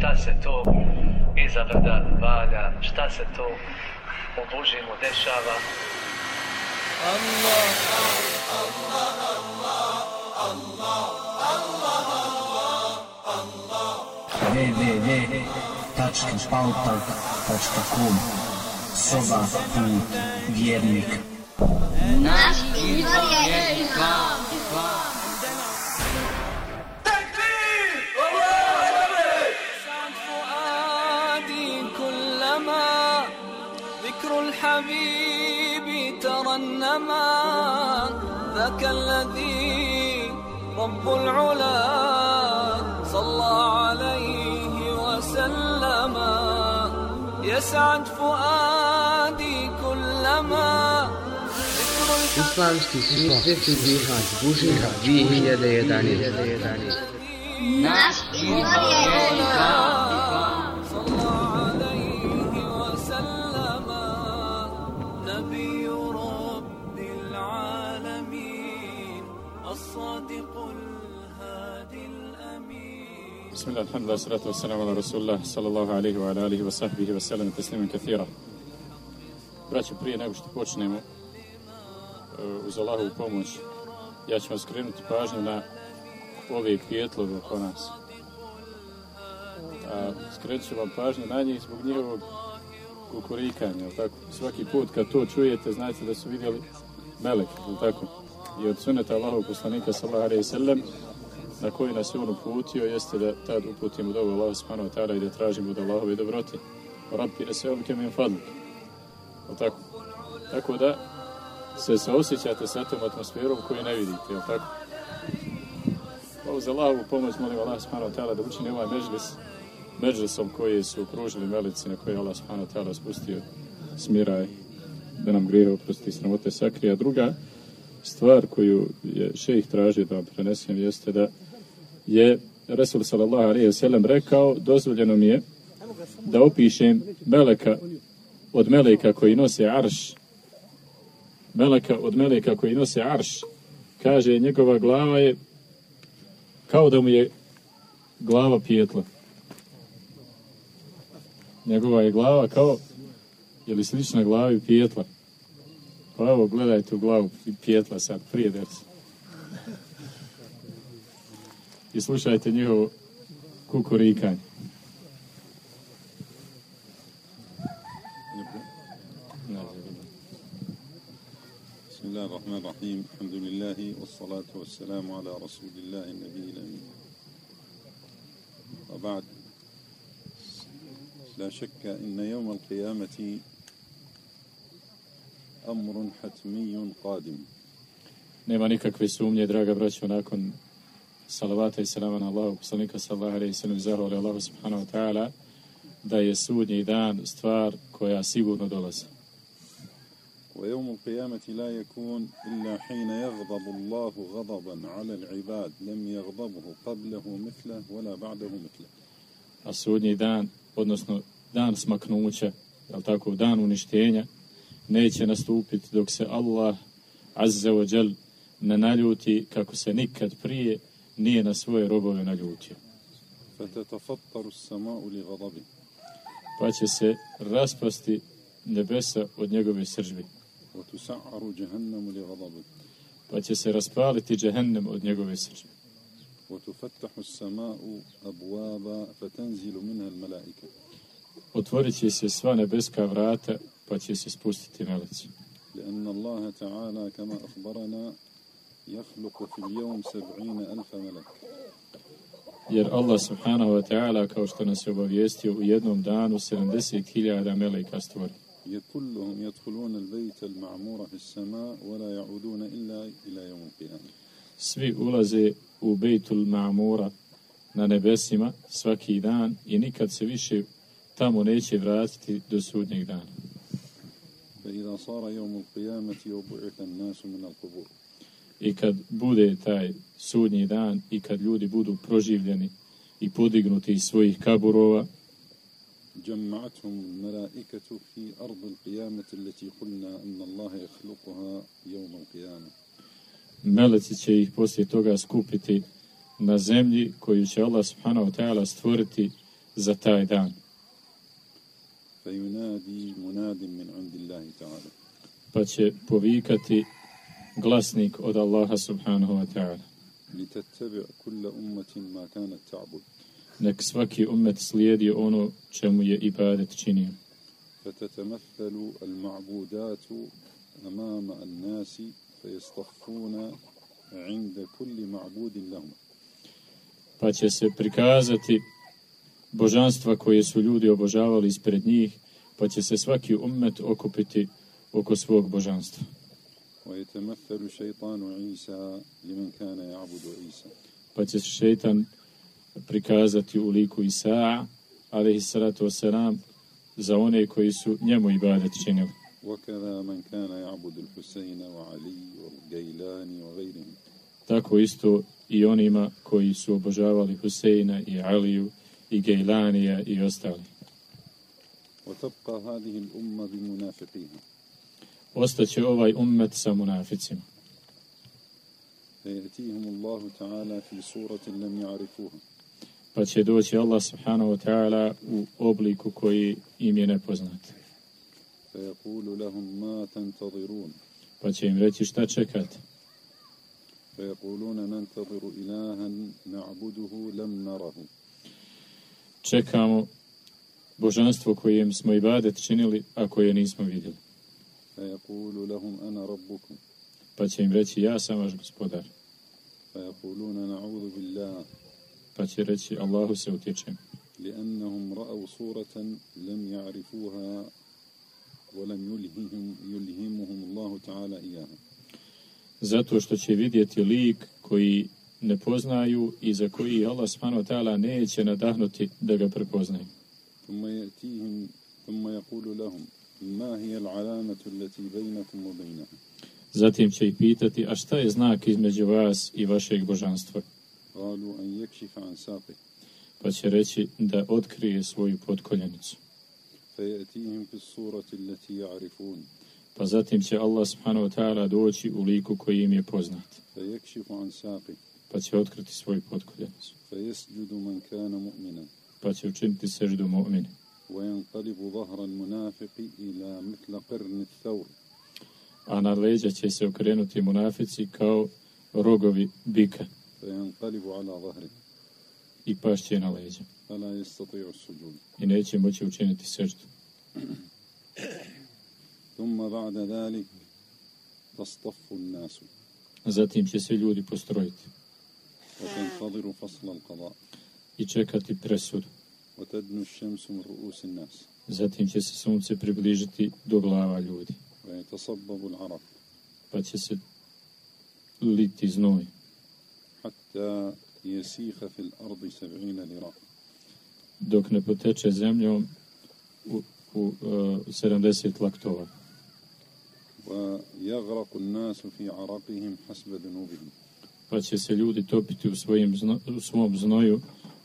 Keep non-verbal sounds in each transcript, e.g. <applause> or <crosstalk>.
šta se to iza brda valja, šta se to u Božimu dešava. Allah, Allah, Allah, Allah, Allah, Allah, www.pautal.com Soba put vjernika Naš izvor je islam. الحبيب ترنما ذاك الذي رب العلا صلى عليه وسلم يسعد فؤادي كلما Islamski susreti Bihać Bužina 2011. Naš izvor je Bismillah, alhamdulillah, salatu wassalamu ala rasulullah, sallallahu alaihi wa ala alihi wa sahbihi wa sallam, teslimim kathira. Braće, prije nego što počnemo e, uz Allahovu pomoć, ja ću vam skrenuti pažnju na ove pjetlove oko nas. A skrenut ću vam pažnju na njih zbog njihovog kukurikanja, tako? Svaki put kad to čujete, znate da su vidjeli melek, tako? I od suneta Allahu poslanika, sallallahu alaihi wa sallam, na koji nas je on uputio jeste da tad uputimo dobu Allah subhanahu wa ta'ala i da tražimo da Allahove dobroti. Rabbi ne se ovike min fadlik. O tako. Tako da se saosjećate sa tom atmosferom koju ne vidite, jel tako? Pa uz Allahovu pomoć molim Allah subhanahu wa ta'ala da učini ovaj međlis međlisom koji su okružili melici na koje Allah subhanahu wa ta'ala spustio smiraj da nam grije oprosti sramote sakrija. Druga stvar koju je šejih tražio da vam prenesem jeste da je Resul sallallahu alaihi wa sallam rekao, dozvoljeno mi je da opišem meleka od meleka koji nose arš, meleka od meleka koji nose arš, kaže njegova glava je kao da mu je glava pijetla. Njegova je glava kao, je li slična glavi pijetla. Pa evo, gledajte u glavu pijetla sad, prije dersa. I slušajte njihovo kukurikanje. بسم الله الرحمن الرحيم الحمد لله والصلاة والسلام على رسول الله النبي الأمين وبعد لا شك إن يوم القيامة أمر حتمي قادم Nema nikakve sumnje, draga braćo, nakon salavata i salama na Allahu poslanika sallallahu alejhi ve sellem zahvali Allahu subhanahu wa ta'ala da je sudnji dan stvar koja sigurno dolazi. ويوم القيامة لا يكون إلا حين يغضب الله غضبا على العباد لم يغضبه قبله مثله ولا بعده مثله. A sudnji dan, odnosno dan smaknuća, je tako, dan uništenja, neće nastupiti dok se Allah azza wa jal ne naljuti kako se nikad prije nije na svoje robove naljutio. Pa će se raspasti nebesa od njegove sržbi. Pa će se raspaliti džehennem od njegove sržbi. Otvorit će se sva nebeska vrata, pa će se spustiti meleci. لأن الله تعالى كما أخبرنا يخلق في اليوم سبعين ألف ملك Jer Allah subhanahu wa ta'ala, kao što nas je obavijestio, u jednom danu 70.000 meleka stvori. كلهم يدخلون البيت المعمور في السماء ولا يعودون إلا إلى يوم القيامة. Svi ulaze u Bejtul Ma'mura na nebesima svaki dan i nikad se više tamo neće vratiti do sudnjeg dana. فإذا صار يوم القيامة وبعث الناس من القبور i kad bude taj sudnji dan i kad ljudi budu proživljeni i podignuti iz svojih kaburova جمعتهم الملائكة في أرض القيامة التي قلنا أن الله يخلقها يوم القيامة Meleci će ih poslije toga skupiti na zemlji koju će Allah subhanahu wa ta'ala stvoriti za taj dan. فينادي مناد من عند الله تعالى Pa će povikati glasnik od Allaha subhanahu wa ta'ala. لتتبع كل أمة ما كانت تعبد Nek svaki umet slijedi ono čemu je ibadet činio. فتتمثل المعبودات أمام الناس فيصطفون عند كل معبود لهم Pa će se prikazati božanstva koje su ljudi obožavali ispred njih, pa će se svaki umet okupiti oko svog božanstva. ويتمثل شيطان عيسى لمن كان يعبد عيسى Pa će se šeitan prikazati u liku Isaa, alaihi salatu wasalam, za one koji su njemu ibadet činili. وكذا من كان يعبد الحسين وعلي والجيلاني وغيرهم Tako isto i onima koji su obožavali Huseina i Aliju i Gejlanija i ostali. وتبقى هذه الأمة بمنافقيها Ostaće ovaj ummet sa munaficima. فيأتيهم الله تعالى في صورة لم يعرفوها Pa će doći Allah subhanahu wa ta'ala u obliku koji im je nepoznat. فيقول لهم ما تنتظرون Pa će im reći šta čekate. فيقولون ننتظر إلها نعبده لم نره Čekamo božanstvo kojem smo ibadet činili, a koje nismo vidjeli. فيقول لهم أنا ربكم Pa će im reći ja sam vaš gospodar. فيقولون نعوذ بالله Pa će reći Allahu se utječem. لأنهم رأوا صورة لم يعرفوها ولم يلههم يلهمهم الله تعالى إياها Zato što će vidjeti lik koji ne poznaju i za koji Allah subhanahu wa ta'ala neće nadahnuti da ga prepoznaju. ثم يأتيهم ثم يقول لهم ma hiya al-alamatu allati baynakum wa baynahu. Zatim će i pitati a šta je znak između vas i vašeg božanstva? Qalu an yakshifa an saqi Pa će reći da otkrije svoju potkoljenicu Fa yatihim surati allati ya'rifun. Pa zatim će Allah subhanahu wa ta'ala doći u liku koji im je poznat. Fa an saqi pa će otkriti svoju potkoljenicu. Pa će učiniti seždu mu'minu. وينقلب ظهر المنافق إلى مثل قرن الثور A na leđa će se okrenuti munafici kao rogovi bika فينقلب على ظهره i pašće na leđa. فلا يستطيع السجود I neće moći učiniti seždu. ثم بعد ذلك تصطف الناس Zatim će se ljudi postrojiti وتنتظر فصل القضاء i čekati presudu. وتدنو الشمس من رؤوس الناس Zatim će se sunce približiti do glava ljudi. ويتصبب العرق Pa će se liti znoj. حتى يسيخ في الأرض سبعين ذراع dok ne poteče zemljom u, u uh, 70 laktova. ويغرق الناس في عرقهم حسب ذنوبهم Pa će se ljudi topiti u, svojim zno, u svom znoju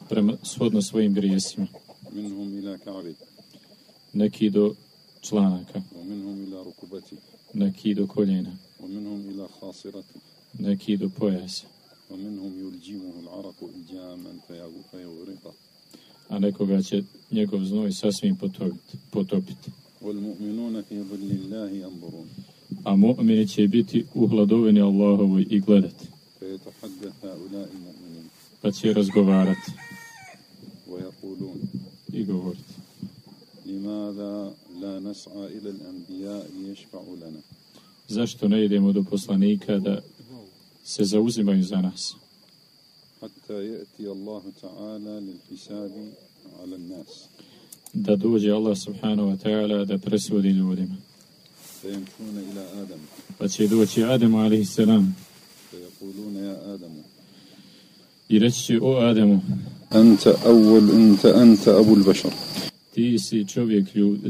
prema shodno svojim grijesima. منهم إلى كعبه Neki do članaka, ومنهم إلى ركبته neki do koljena, ومنهم إلى خاصرته neki do pojasa, ومنهم يلجمه العرق إلجاما فيغ- فيغرقه a nekoga će njegov znoj sasvim potopiti. potopiti. والمؤمنون في ظل الله ينظرون A mu'mini će biti u hladovini Allahovoj i gledati, فيتحدث هؤلاء المؤمنين pa će razgovarati ويقولون لماذا لا نسعى إلى الأنبياء ليشفعوا لنا؟ Zašto ne idemo do poslanika da se zauzimaju حتى يأتي الله تعالى للحساب على الناس. Da dođe Allah subhanahu wa ta'ala da presudi ljudima. فيمشون إلى آدم. Pa će آدم عليه السلام فيقولون يا آدم. I reći će أنت أول أنت أنت أبو البشر ti si čovjek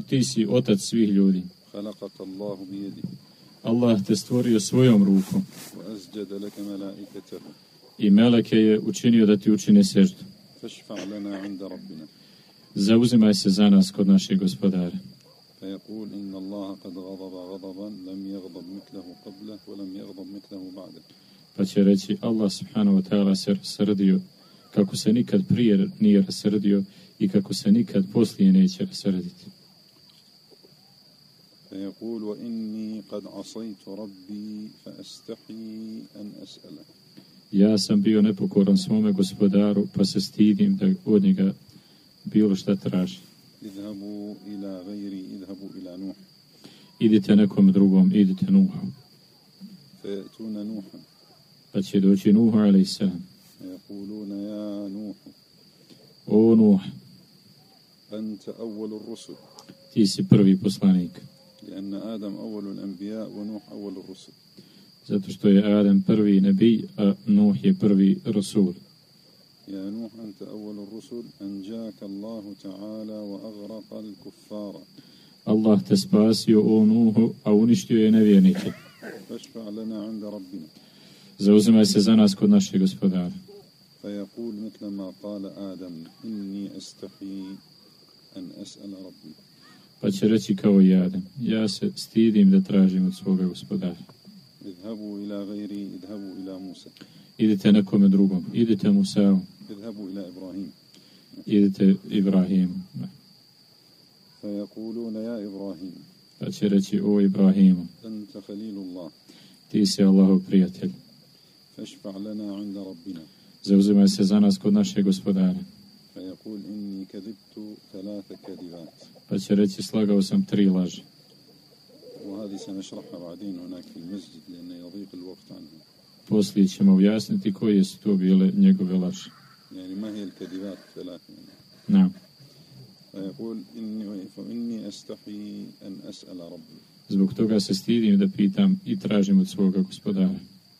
ti si otac svih ljudi. خلقك الله بيده Allah te stvorio svojom rukom وأسجد لك ملائكته i meleke je učinio da ti učine seždu. فاشفع لنا عند ربنا Zauzimaj se za nas kod našeg gospodara. فيقول إن الله قد غضب غضبا لم يغضب مثله قبله ولم يغضب مثله بعده Pa će reći Allah subhanahu wa ta'ala se rasrdio kako se nikad prije nije rasrdio i kako se nikad poslije neće rasrediti. فيقول وإني قد عصيت ربي فأستحي أن أسأله Ja sam bio nepokoran svome gospodaru, pa se stidim da od njega bilo šta traži. اذهبوا إلى غيري اذهبوا إلى نوح Idite nekom drugom, idite Nuhu. فيأتون نوحا Pa će doći Nuhu, a.s. فيقولون يا نوح. O Nuh, أنت أول الرسل. Ti si prvi poslanik. لأن آدم أول الأنبياء ونوح أول الرسل. Zato što je Adem prvi nebi, a Nuh je prvi Rasul. يا نوح أنت أول الرسل. أنجاك الله تعالى وأغرق الكفار. Allah te spasio, o Nuhu, a uništio je nevjernike. فاشفع لنا عند ربنا. Zauzimaj se za nas kod našeg gospodara. فيقول مثل ما قال آدم إني أستحي أن أسأل ربي Pa će reći kao i Adem, ja se stidim da tražim od svoga gospodara. اذهبوا إلى غيري اذهبوا إلى موسى Idite nekome drugom, idite Musa'u, اذهبوا إلى إبراهيم idite Ibrahimu. فيقولون يا إبراهيم Pa će reći, o Ibrahimu, أنت خليل الله ti si Allahov prijatelj. فاشفع لنا عند ربنا Zauzimaj se za nas kod našeg gospodara. فيقول إني كذبت ثلاث كذبات Pa će reći, slagao sam tri laži. وهذه سنشرحها بعدين هناك في المسجد لأن يضيق الوقت عنها Poslije ćemo objasniti koje su to bile njegove laži. يعني ما هي الكذبات الثلاث يعني Na. فيقول إني فإني أستحي أن أسأل ربي Zbog toga se stidim da pitam i tražim od svoga gospodara.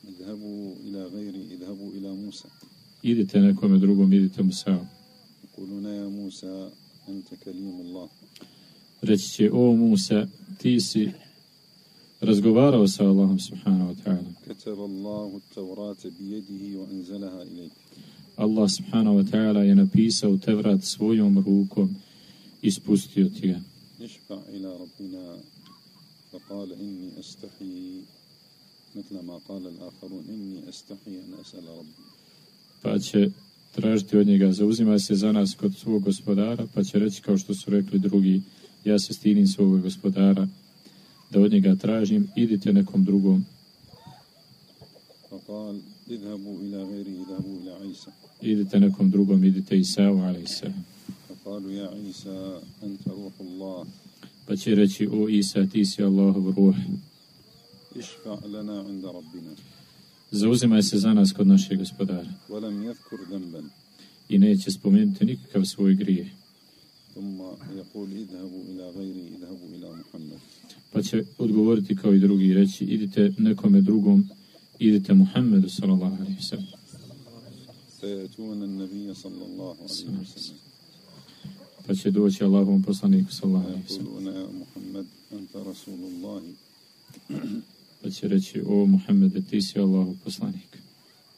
اذهبوا إلى غيري اذهبوا إلى موسى Idite nekome drugom, idite Musa'u. يقولون يا موسى أنت كليم الله Reći će, o Musa, ti si razgovarao sa Allahom subhanahu wa ta'ala. كتب الله التوراة بيده وأنزلها إليك Allah subhanahu wa ta'ala je napisao Tevrat svojom rukom i spustio ti ga. اشفع إلى ربنا فقال إني أستحي مثل ما قال الآخرون إني أستحي أن أسأل ربي pa će tražiti od njega, zauzima se za nas kod svog gospodara, pa će reći kao što su rekli drugi, ja se stinim svog gospodara, da od njega tražim, idite nekom drugom. Pa idite nekom drugom, idite Isavu, ali pa Isa. Pa će reći, o Isa, ti si Allahov ruh. Išfa lana inda rabbina. Zauzimaj se za nas kod naše gospodara. I neće spomenuti nikakav svoj grije. Pa će odgovoriti kao i drugi reći idite nekome drugom, idite Muhammedu sallallahu alaihi wa sallam. Pa će doći Allahom poslaniku sallallahu alejhi vesallam muhammed anta sallam. <clears throat> Pa će reći, o Muhammede, ti si Allahov poslanik.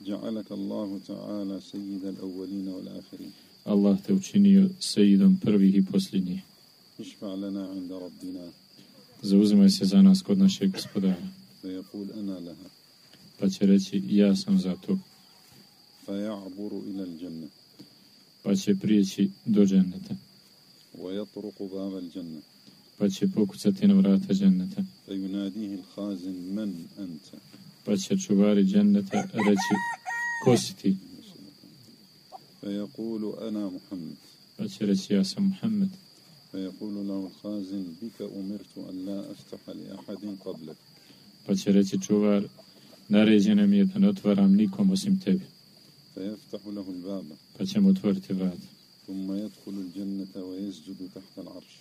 جعلك الله تعالى سيد الأولين والآخرين Allah te učinio sejidom prvih i posljednjih. اشفع لنا عند ربنا Zauzimaj se za nas kod našeg gospodara. فيقول أنا لها Pa će reći, ja sam za to. فيعبر إلى الجنة Pa će prijeći do dženneta. ويطرق باب الجنة Pa će pokucati na vrata dženneta. فيناديه الخازن من أنت Pa će čuvari dženneta reći, ko si ti? فيقول أنا محمد Pa će reći, ja sam Muhammed. فيقول له الخازن بك أمرت أن لا أفتح لأحد قبلك Pa će reći čuvar, naređeno mi je da ne otvaram nikom osim tebi. فيفتح له الباب Pa ćemo otvoriti vrata. ثم يدخل الجنة ويسجد تحت العرش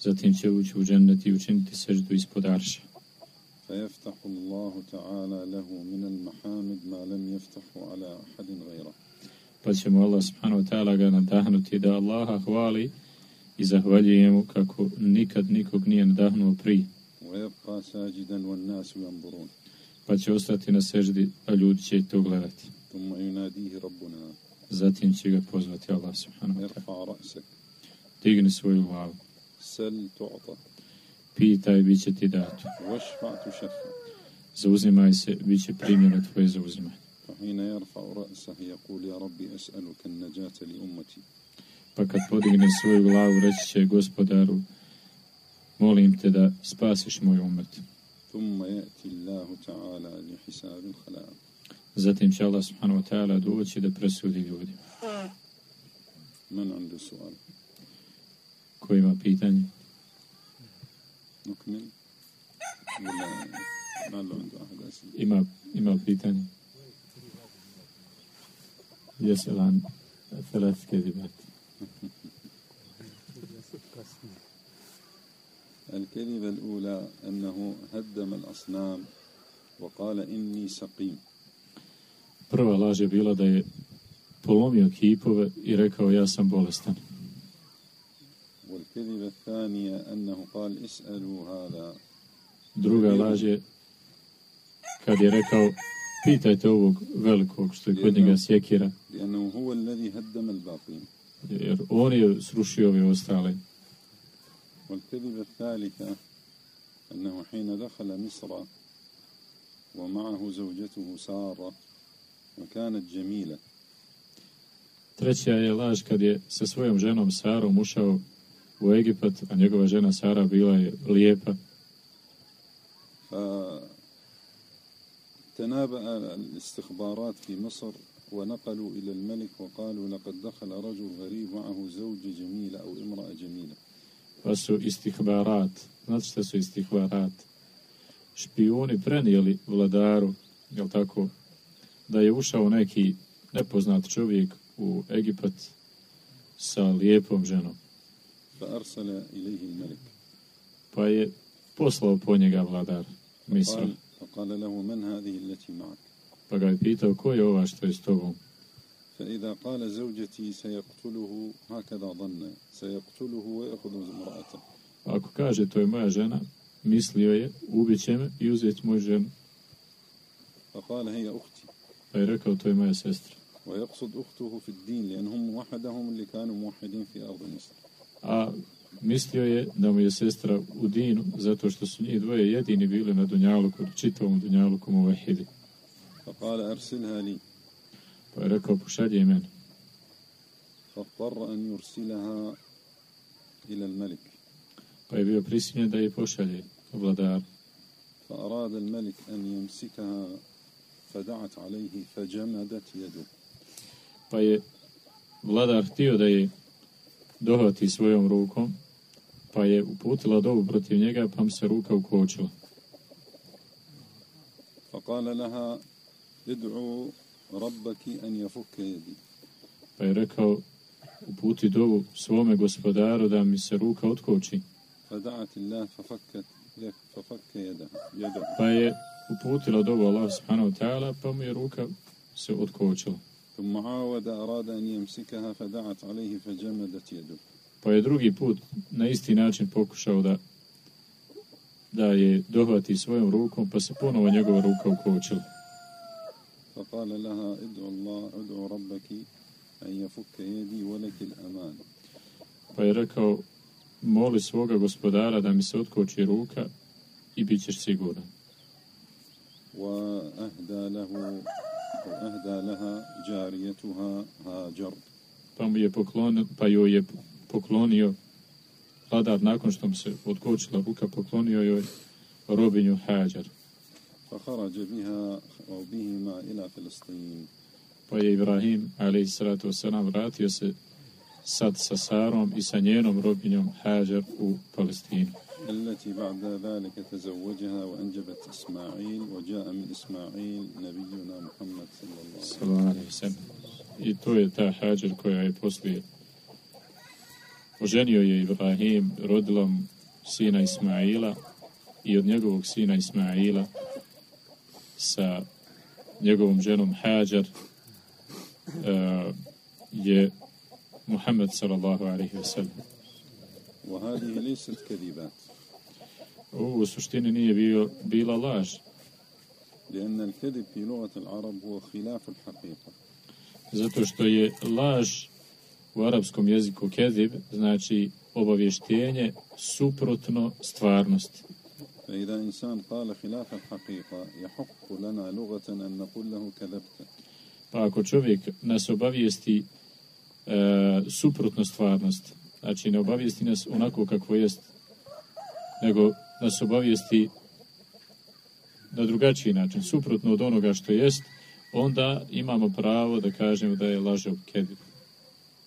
Zatim će ući u džennet i učiniti seždu ispod arša. فيفتح الله تعالى له من المحامد ما لم يفتحه على أحد غيره Pa ćemo Allah subhanahu wa ta'ala ga nadahnuti da Allaha hvali i zahvaljujemo kako nikad nikog nije nadahnuo prije. ويبقى ساجدا والناس ينظرون Pa će ostati na seždi, a ljudi će to gledati. ثم يناديه ربنا Zatim će ga pozvati Allah subhanahu wa ta'ala. ارفع رأسك Digni svoju glavu. سل تعطى bit će ti dato. واشفع تشفع bit će primjeno tvoje zauzimanje. فحين يرفع رأسه يقول يا ربي أسألك النجاة لأمتي pa kad podigne svoju glavu reći će gospodaru molim te da spasiš moj umet. ثم يأتي الله تعالى لحساب الخلائق Zatim će Allah subhanahu wa ta'ala doći da presudi. من عنده سؤال Ko ima pitanje? Ima, ima pitanje? Jesel an ثلاث كذبات الكذبة الأولى أنه هدم الأصنام وقال إني سقيم Prva laž je bila da je polomio kipove i rekao ja sam bolestan. والكذبة الثانية أنه قال اسألوا هذا Druga laž je kad je rekao pitajte ovog velikog što je kod njega sjekira, لأنه هو الذي هدم الباقين jer on je srušio ove ostale. والكذبة الثالثة أنه حين دخل مصر ومعه زوجته سارة وكانت جميلة Treća je laž kad je sa svojom ženom Sarom ušao u Egipat, a njegova žena Sara bila je lijepa, فتنابأ الاستخبارات في مصر ونقلوا إلى الملك وقالوا لقد دخل رجل غريب معه زوجة جميلة أو امرأة جميلة pa su istihbarat. Znate šta su istihbarat? Špijuni prenijeli vladaru, jel tako, da je ušao neki nepoznat čovjek u Egipat sa lijepom ženom. فأرسل إليه الملك je poslao po njega vladar Misra. قال, فقال له من هذه التي معك Pa ga je pitao ko je ova što je s tobom. فإذا قال زوجتي سيقتله هكذا ظن سيقتله ويأخذ امرأته ako kaže to je moja žena, mislio je ubit će me i uzeti moju ženu. فقال هي أختي Pa je rekao to je moja sestra. ويقصد أخته في الدين لأنهم وحدهم اللي كانوا موحدين في أرض مصر A mislio je da mu je sestra u dinu, zato što su njih dvoje jedini bili na Dunjaluku, čitavom Dunjaluku mu vahidi. Pa je rekao, pošalje meni. فاضطر أن يرسلها إلى الملك Pa je bio prisiljen da je pošalje vladar. فأراد الملك أن يمسكها فدعت عليه فجمدت يده Pa je vladar htio da je dohvati svojom rukom, pa je uputila dovu protiv njega, pa mu se ruka ukočila. فقال لها ادعوا ربك أن يفك يدي Pa je rekao, uputi dovu svome gospodaru da mi se ruka otkoči. فدعت الله ففكت ففك يده يده Pa je uputila dovu Allah subhanahu wa ta'ala, pa mu je ruka se otkočila. ثم عاود أراد أن يمسكها فدعت عليه فجمدت يده Pa je drugi put na isti način pokušao da da je dohvati svojom rukom, pa se ponovo njegova ruka ukočila. فقال لها ادعو الله ادعو ربك أن يفك يدي ولك الأمان Pa je rekao, moli svoga gospodara da mi se otkoči ruka i bit ćeš siguran. وأهدى له وأهدى لها جاريتها هاجر Pa mu je poklonio, pa joj je poklonio vladar nakon što mu se otkočila ruka, poklonio joj robinju Hađar. فخرج بها أو بهما إلى فلسطين Pa je Ibrahim, ali salatu wasalam, vratio se sad sa Sarom i sa njenom robinjom Hađar u Palestinu. التي بعد ذلك تزوجها وأنجبت إسماعيل وجاء من إسماعيل نبينا محمد صلى الله عليه وسلم. I to je ta Hađar koja je poslije oženio je Ibrahim, rodila mu sina Ismaila i od njegovog sina Ismaila sa njegovom ženom Hađar uh, je Muhammed sallallahu alejhi ve sellem. وهذه ليست كذبات Ovo u suštini nije bio, bila laž, لأن الكذب في لغة العرب هو خلاف الحقيقة zato što je laž u arapskom jeziku kezib, znači obavještenje suprotno stvarnosti. فإذا إنسان قال خلاف الحقيقة يحق لنا لغة أن نقول له كذبت Pa ako čovjek nas obavijesti e, suprotno stvarnost. Znači, ne obavijesti nas onako kako jest, nego nas obavijesti na drugačiji način, suprotno od onoga što jest, onda imamo pravo da kažemo da je lažov kedib.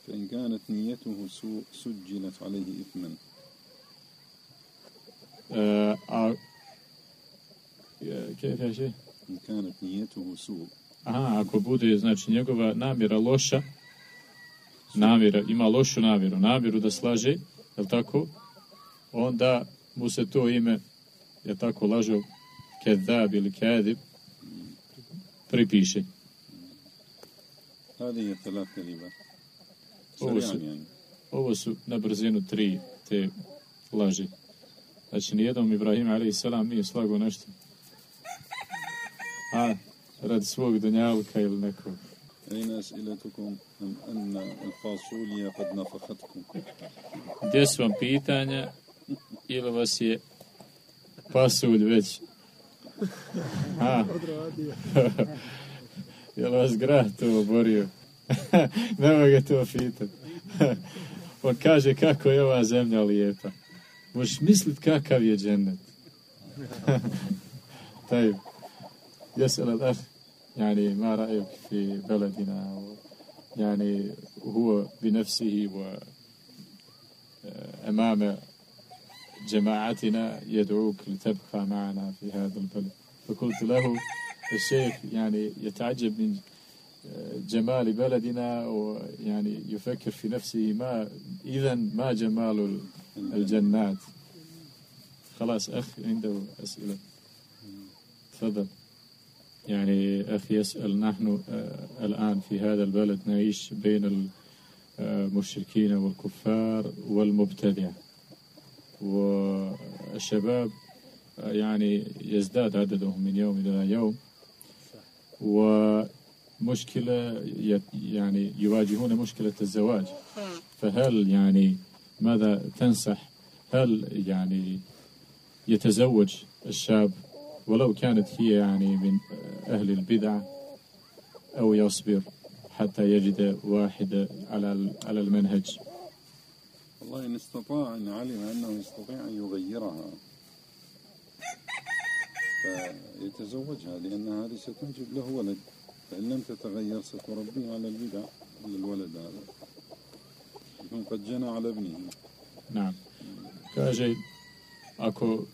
فإن كانت نيته سوء سجلت عليه إثما E, a e, kje kaže? إن كانت نيته سوء Aha, ako bude, znači, njegova namjera loša, namjera, ima lošu namjeru, namjeru da slaže, je tako? Onda mu se to ime, je tako lažo, kedab ili kedib, pripiše. Je riba. Ovo su, ovo su na brzinu tri te laži. Znači, nijednom Ibrahim a.s. nije slago nešto. A, radi svog dunjalka ili nekog. أين أسئلتكم أم أن الفاصوليا قد نفختكم Gdje su vam pitanja ili vas je pasulj već? A, je li <laughs> vas grad to oborio? <laughs> Nemoj ga to pitat. <laughs> On kaže kako je ova zemlja lijepa. Možeš mislit kakav je džennet. طيب يسأل الأخ يعني ما رأيك في بلدنا؟ يعني هو بنفسه و أمام جماعتنا يدعوك لتبقى معنا في هذا البلد. فقلت له الشيخ يعني يتعجب من جمال بلدنا ويعني يفكر في نفسه ما إذا ما جمال الجنات؟ خلاص أخ عنده أسئلة. تفضل. يعني أخي يسأل نحن آه، الآن في هذا البلد نعيش بين المشركين والكفار والمبتدع. والشباب آه، يعني يزداد عددهم من يوم إلى يوم. ومشكلة يعني يواجهون مشكلة الزواج. فهل يعني ماذا تنصح؟ هل يعني يتزوج الشاب ولو كانت هي يعني من أهل البدع أو يصبر حتى يجد واحدة على على المنهج. والله إن استطاع إن علم أنه يستطيع أن يغيرها. فيتزوجها لأن هذه ستنجب له ولد. فإن لم تتغير ستربيه على البدع على الولد هذا. يكون قد جنى على ابنه. Naam. Kaže, ako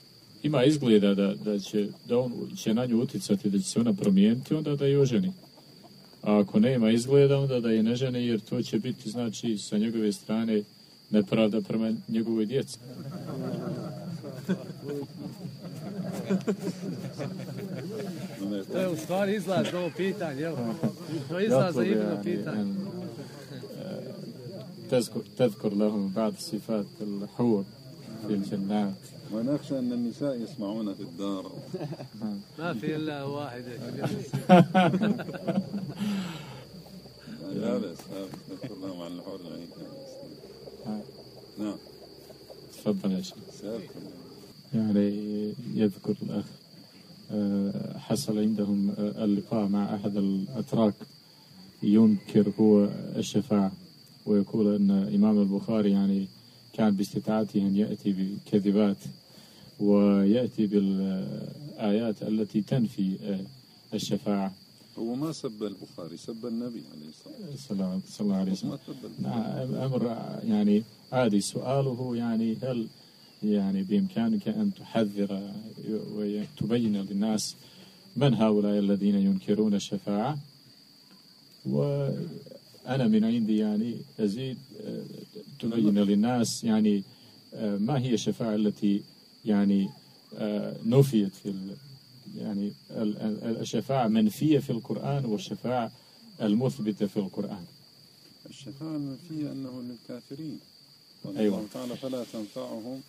ima izgleda da, da, će, da on će na nju uticati, da će se ona promijeniti, onda da je oženi. A ako nema izgleda, onda da je ne žene, jer to će biti, znači, sa njegove strane nepravda prema njegovoj djeci. To je u stvari izlaz za ovo pitanje, jel? To je izlaz za يطلب jedno يعني pitanje. أن آه، تذكر تذكر لهم بعض صفات الحور في الجنات وأنا أخشى أن النساء يسمعون في الدار. <laughs> ما في إلا واحدة لا بأس لا بأس. نذكر لهم عن الحور العين نعم. تفضل يا شيخ. يعني يذكر الأخ آه، حصل عندهم آه، اللقاء مع أحد الأتراك. ينكر هو الشفاعة ويقول أن إمام البخاري يعني كان باستطاعته أن يأتي بكذبات. ويأتي بالآيات التي تنفي آه، الشفاعة. هو ما سب البخاري سب النبي عليه الصلاة الله- صلى الله عليه والسلام وسلم نعم، أمر يعني عادي. سؤاله يعني هل يعني بإمكانك أن تحذر وتبين للناس من هؤلاء الذين ينكرون الشفاعة؟ وأنا من عندي يعني أزيد آه، تبين للناس يعني آه، ما هي الشفاعة التي يعني آه، نفيت في يعني ال- ال- الشفاعة منفية في القرآن والشفاعة المثبتة في القرآن الشفاعة المنفية أنه للكافرين أيوة. تعالى فلا تنفعهم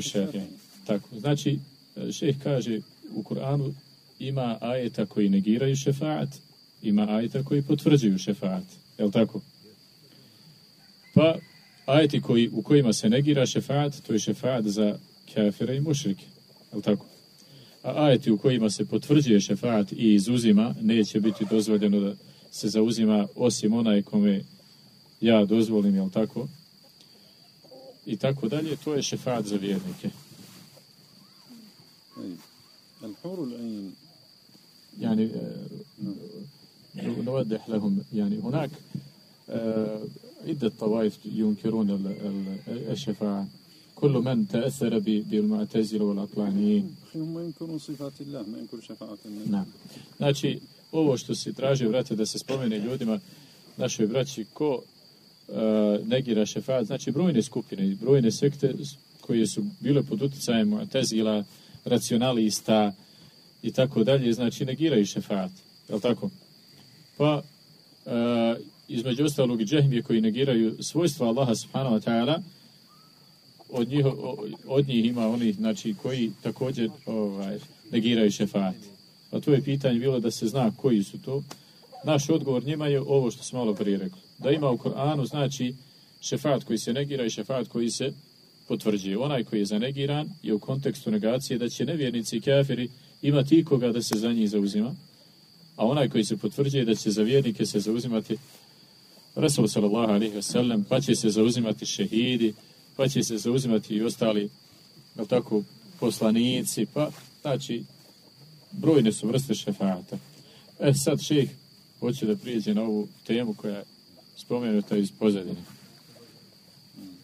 šefi. Tako, znači, šeh kaže u Kur'anu ima ajeta koji negiraju šefaat, ima ajeta koji potvrđuju šefaat. Je li tako? Pa, ajeti koji, u kojima se negira šefaat, to je šefaat za kafire i mušrike. Je li tako? A ajeti u kojima se potvrđuje šefaat i izuzima, neće biti dozvoljeno da se zauzima osim onaj kome ja dozvolim, jel tako? I tako dalje, to je šefat za vjernike. الحور العين يعني نوضح لهم يعني هناك عدة طوائف ينكرون الشفاعة كل من تأثر بالمعتزلة والعقلانيين هم ينكرون صفات الله ما ينكر شفاعة النبي نعم znači ovo što se traži vrate da se spomene ljudima našoj braći ko uh, negira šefat znači brojne skupine brojne sekte koje su bile pod utjecajem Mu'tazila racionalista i tako dalje znači negiraju šefat je li tako pa uh, između ostalog džehmije koji negiraju svojstva Allaha subhanahu wa ta'ala od njiho, od njih ima oni znači, koji također ovaj, negiraju šefat. Pa to je pitanje bilo da se zna koji su to. Naš odgovor njima je ovo što smo malo prije rekli. Da ima u Koranu znači šefat koji se negira i šefat koji se potvrđuje. Onaj koji je zanegiran je u kontekstu negacije da će nevjernici i kafiri imati ikoga da se za njih zauzima. A onaj koji se potvrđuje da će za vjernike se zauzimati Rasul sallallahu alaihi wa sallam, pa će se zauzimati šehidi, pa će se zauzimati i ostali, je tako, poslanici, pa, znači, brojne su vrste šefata. E, sad šeh hoće da prijeđe na ovu temu koja je spomenuta iz pozadine.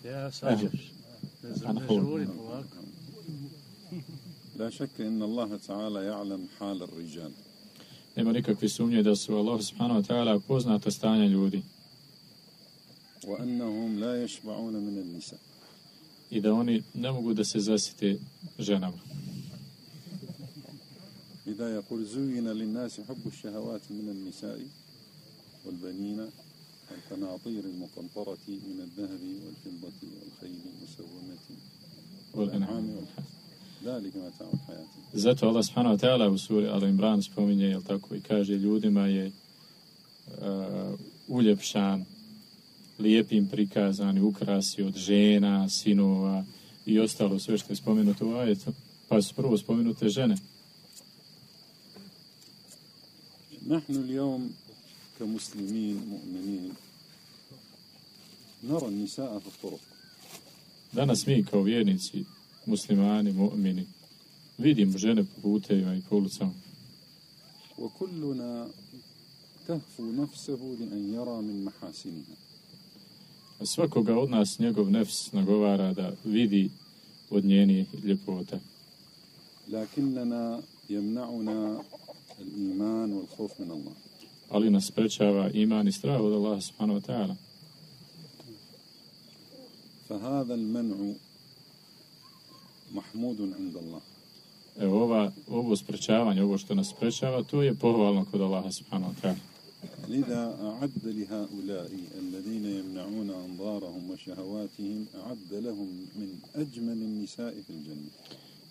Ja, sađeš. Ne znam, ne žurim ovako. لا شك ان الله تعالى يعلم حال الرجال nema nikakve sumnje da su Allah subhanahu wa ta'ala poznata stanja ljudi وانهم لا يشبعون من النساء i da oni ne mogu da se zasite ženama. I da je kur zuvina li nasi hubu šehavati minan nisai, od banina, od kanatir il mokantarati, minan dahvi, od filbati, od hajini, od savomati, od anhami, od Zato Allah subhanahu wa ta'ala u suri Ali Imran spominje, jel tako, i kaže ljudima je uh, uljepšan lijepim prikazani ukrasi od žena, sinova i ostalo sve što je spomenuto u ajetu. Pa su prvo spomenute žene. نحن اليوم كمسلمين مؤمنين نرى النساء في الطرق Danas mi kao vjernici, muslimani, mu'mini, vidimo žene po putevima i po ulicama. وكلنا تهفو نفسه لأن يرى من محاسنها A svakoga od nas njegov nefs nagovara da vidi od njenih ljepota. لكننا يمنعنا الإيمان والخوف من الله Ali nas sprečava iman i strah od Allaha subhanahu wa ta'ala. فهذا المنع محمود عند الله Evo ova, ovo sprečavanje, ovo što nas sprečava, to je pohvalno kod Allaha subhanahu wa ta'ala. لذا أعد لهؤلاء الذين يمنعون أنظارهم وشهواتهم أعد لهم من أجمل النساء في الجنة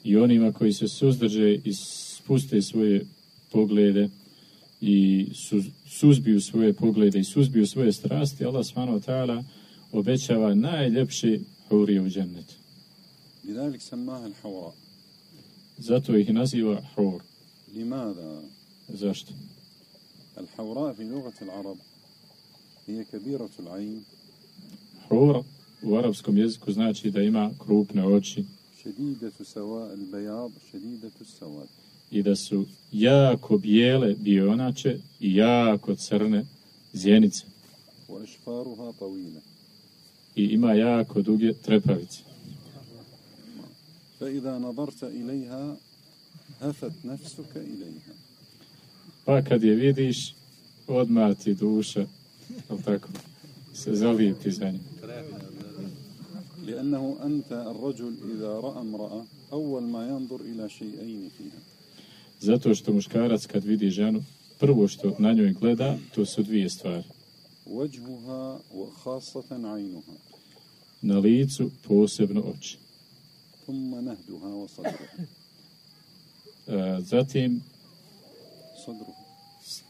I onima koji se suzdrže i spuste svoje poglede i su, suzbiju svoje poglede i suzbiju svoje strasti, Allah subhanahu wa ta'ala obećava najljepše hurije u džennetu. لذلك سماها الحوراء Zato ih naziva hur. لماذا؟ Zašto? الحوراء في لغة العرب هي كبيرة العين Hur u arapskom jeziku znači da ima krupne oči شديدة سواء البياض شديدة السواد i da su jako bijele bionače i jako crne zjenice وأشفارها طويلة i ima jako duge trepavice. فإذا نظرت إليها هفت نفسك إليها Pa kad je vidiš, odmah ti duša, jel tako, se zalijepi za njim. لأنه أنت الرجل إذا رأى امرأة أول ما ينظر إلى شيئين فيها Zato što muškarac kad vidi ženu, prvo što na njoj gleda, to su dvije stvari. وجهها وخاصة عينها Na licu posebno oči. ثم نهدها وصدرها E, zatim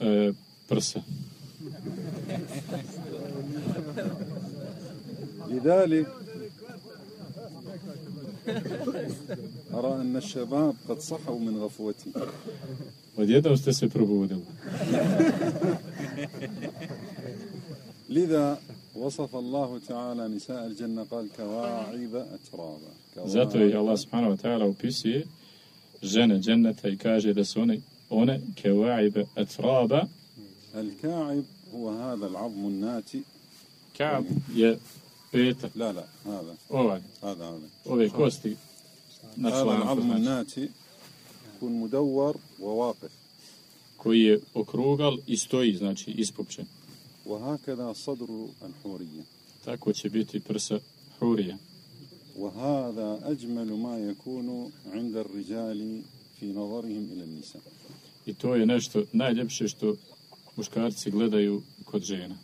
أه، برسه. لذلك أرى أن الشباب قد صحوا من غفوتي. لذا وصف الله تعالى نساء الجنة قال كواعب أترابا. كواعب أترابا الله سبحانه وتعالى ta'ala جنة جنة džennete i kaže one kevaibe atraba. الكاعب هو هذا العظم الناتئ Ka'b je petak. لا لا هذا Ovaj, هذا هذا ove kosti na هذا članku, العظم znači, الناتئ يكون مدور وواقف koji je okrugal i stoji, znači ispupčen. وهكذا صدر الحورية Tako će biti prsa hurija. وهذا أجمل ما يكون عند الرجال في نظرهم إلى النساء I to je nešto najljepše što muškarci gledaju kod žena.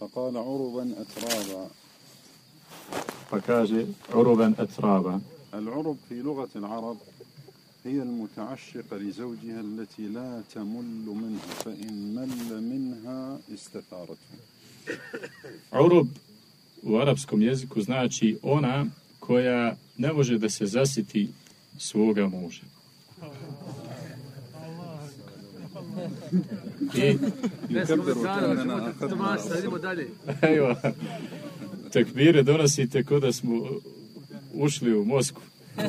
فقال عربا أترابا Pa kaže uruben etraba. العرب في لغة العرب هي المتعشقة لزوجها التي لا تمل منه فإن مل منها استثارته Urub u arapskom jeziku znači ona koja ne može da se zasiti svoga muža. يكبر تكبيره <laughs> donosite kod da smo ušli u Mosku. <laughs>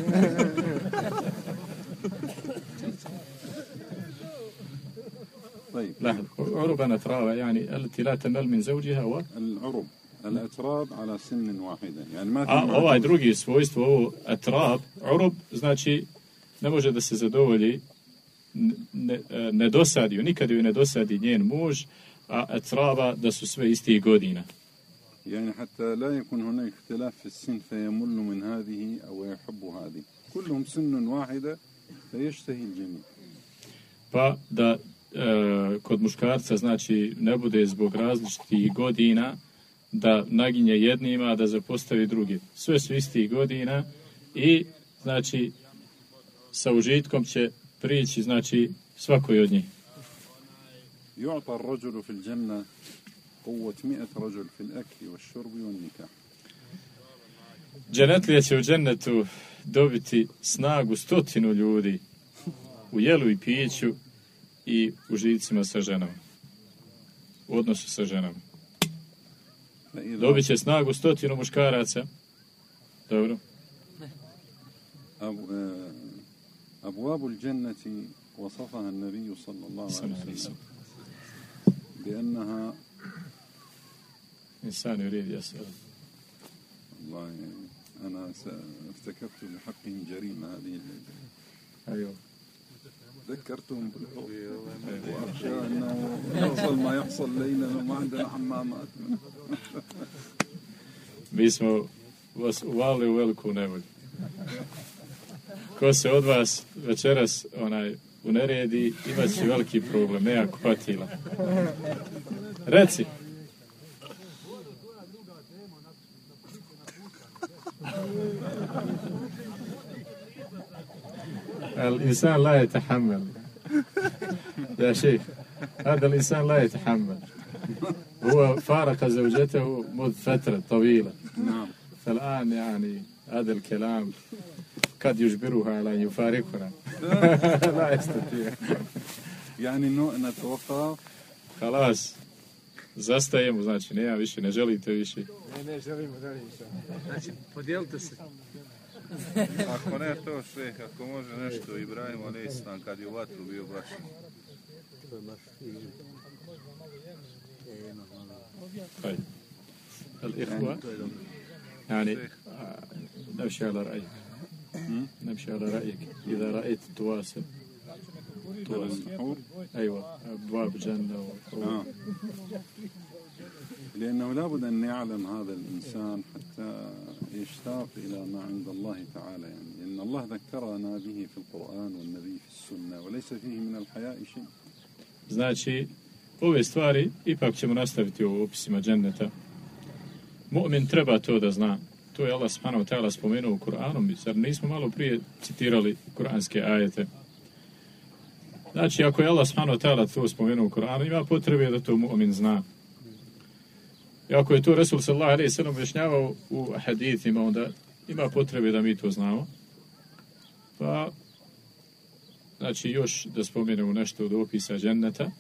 طيب. العرب أنا يعني التي لا تمل من زوجها و العروب الاتراب على سن واحدة يعني ما آه، هو اي drugi svojstvo ovo atrab urub znači ne može da se ne, e, ne dosadi, nikad joj ne dosadi njen muž, a atraba da su sve istih godina. يعني حتى لا يكون هناك اختلاف في السن فيمل من هذه أو يحب هذه كلهم سن واحدة فيشتهي الجميع Pa da e, kod muškarca znači ne bude zbog različitih godina da naginje jednima, a da zapostavi drugi. Sve su istih godina i znači sa užitkom će prići znači svakoj od njih. يعطى الرجل في الجنة قوة مئة رجل في الأكل والشرب والنكاح Dženetlija će u džennetu dobiti snagu stotinu ljudi u jelu i piću i u živcima sa ženama. U odnosu sa ženama. فإذا Dobit će snagu stotinu muškaraca. Dobro. أب... أبواب الجنة وصفها النبي صلى الله عليه وسلم بأنها Insan yuridi jasal. والله أنا ارتكبت بحقهم جريمة هذه الليلة Ajo. ذكرتهم بالحب وأخشى أنه يحصل ما يحصل ليلا وما عندنا حمامات Mi smo vas uvali u veliku nevolju. Ko se od vas večeras onaj uneredi, imat će veliki problem, nema kupatila. Reci. الإنسان لا يتحمل يا شيخ هذا الإنسان لا يتحمل هو فارق زوجته منذ فترة طويلة نعم فالآن يعني هذا الكلام قد يجبرها على أن يفارقنا <laughs> لا يستطيع يعني نوع نتوقف خلاص zastajemo, znači nema više, ne želite više. Ne, ne, želimo dalje. šta. Znači, podijelite se. <laughs> Ako ne to šeh, ako može nešto Ibrahim Alislam kad je u vatru bio baš طيب الإخوة يعني آه، نمشي على رأيك نمشي على رأيك. إذا رأيت تواصل تواصل الحور أيوة. أبواب جنة و... آه. لأنه لابد أن يعلم هذا الإنسان حتى يشتاق إلى ما عند الله تعالى. يعني لأن الله ذكرنا به في القرآن والنبي في السنة وليس فيه من الحياء شيء. Znači, ove stvari ipak ćemo nastaviti u opisima dženneta. Mu'min treba to da zna. To je Allah subhanahu wa ta'ala spomenuo u Kur'anu. Zar nismo malo prije citirali kuranske ajete? Znači, ako je Allah subhanahu wa ta'ala to spomenuo u Kur'anu, ima potrebe da to mu'min zna. I ako je to Resul sallallahu alaihi sallam objašnjavao u hadithima, onda ima potrebe da mi to znamo. Pa, znači još da spomenemo nešto od opisa dženneta,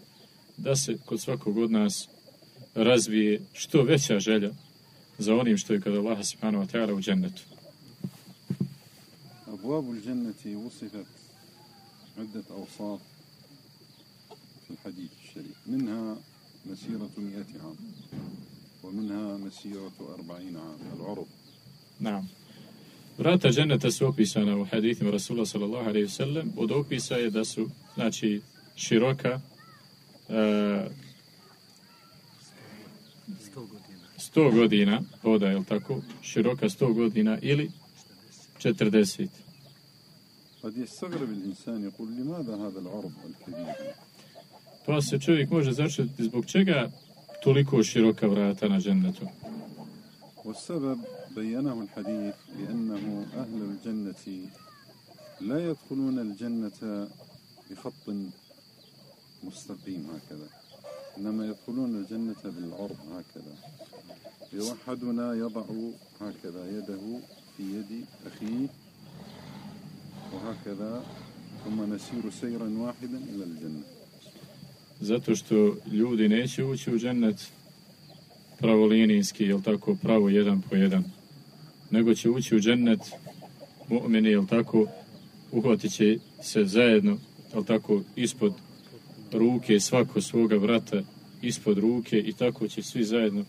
da se kod svakog od nas razvije što veća želja za onim što je kod Allaha subhanahu wa ta'ala u džennetu. أبواب الجنة وصفت عدة أوصاف في الحديث الشريف منها مسيرة مئة عام ومنها مسيرة أربعين عام العرض نعم Vrata dženeta su opisana u hadithima Rasulullah sallallahu alaihi sallam. Od opisa je da su, znači, široka uh, 100 godina, voda, je tako, široka 100 godina ili 40. قد يستغرب الإنسان يقول لماذا هذا العرض الكبير Pa se čovjek može začeti zbog čega toliko široka vrata na džennetu. والسبب بينه الحديث لأنه أهل الجنة لا يدخلون الجنة بخط مستقيم هكذا إنما يدخلون الجنة بالعرض هكذا يوحدنا يضع هكذا يده في يد أخيه وهكذا ثم نسير سيرا واحدا إلى الجنة Zato što ljudi neće ući u džennet pravolinijski, jel tako, pravo jedan po jedan, nego će ući u džennet mu'mini, jel tako, uhvatit će se zajedno, jel tako, ispod ruke svako svoga vrata, ispod ruke i tako će svi zajedno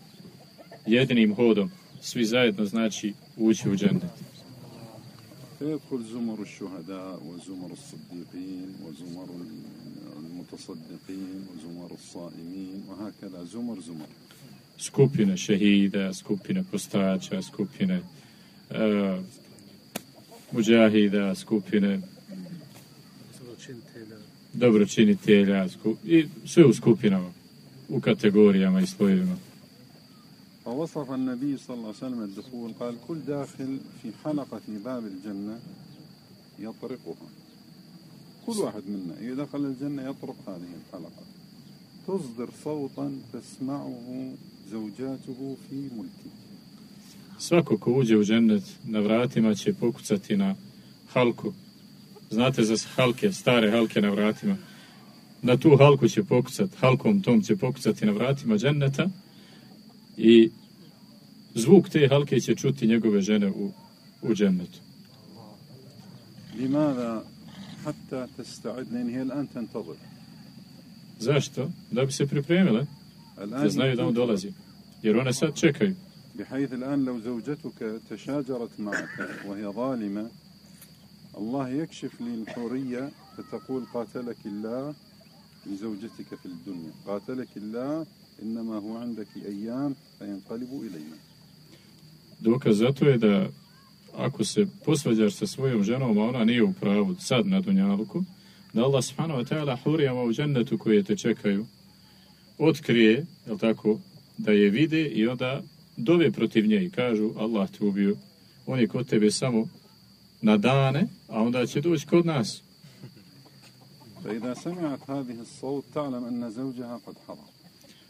jedinim hodom, svi zajedno znači ući u džennet. فيدخل زمر الشهداء وزمر الصديقين وزمر المتصدقين وزمر الصائمين وهكذا زمر زمر skupine šehida, skupine postača, skupine uh, muđahida, skupine dobročinitelja skup, i sve u skupinama, u kategorijama i slojevima. فوصف النبي صلى الله عليه وسلم الدخول قال كل داخل في حلقة باب الجنة يطرقها كل واحد منا إذا دخل الجنة يطرق هذه الحلقة تصدر صوتا تسمعه زوجاته في ملكه Svako ko uđe u džennet na vratima će pokucati na halku. Znate za halke, stare halke na vratima. Na tu halku će pokucati, halkom tom će pokucati na vratima dženneta i zvuk te halke će čuti njegove žene u, u džennetu. لماذا حتى تستعد لأن هي الآن تنتظر Zašto? Da bi se pripremile, da znaju da on dolazi. Jer one sad čekaju. بحيث الآن لو زوجتك تشاجرت معك وهي ظالمة الله يكشف للحورية فتقول قاتلك الله لزوجتك في الدنيا قاتلك الله إنما هو عندك أيام فينقلب إلينا Dokaz za to je da ako se posvađaš sa svojom ženom, a ona nije u pravu sad na Dunjaluku, da Allah subhanahu wa ta'ala hurijama u džennetu koje te čekaju, otkrije, je tako, da je vide i onda dove protiv nje i kažu Allah te ubio, on je kod tebe samo na dane, a onda će doći kod nas. فإذا سمعت هذه الصوت تعلم أن زوجها قد حضر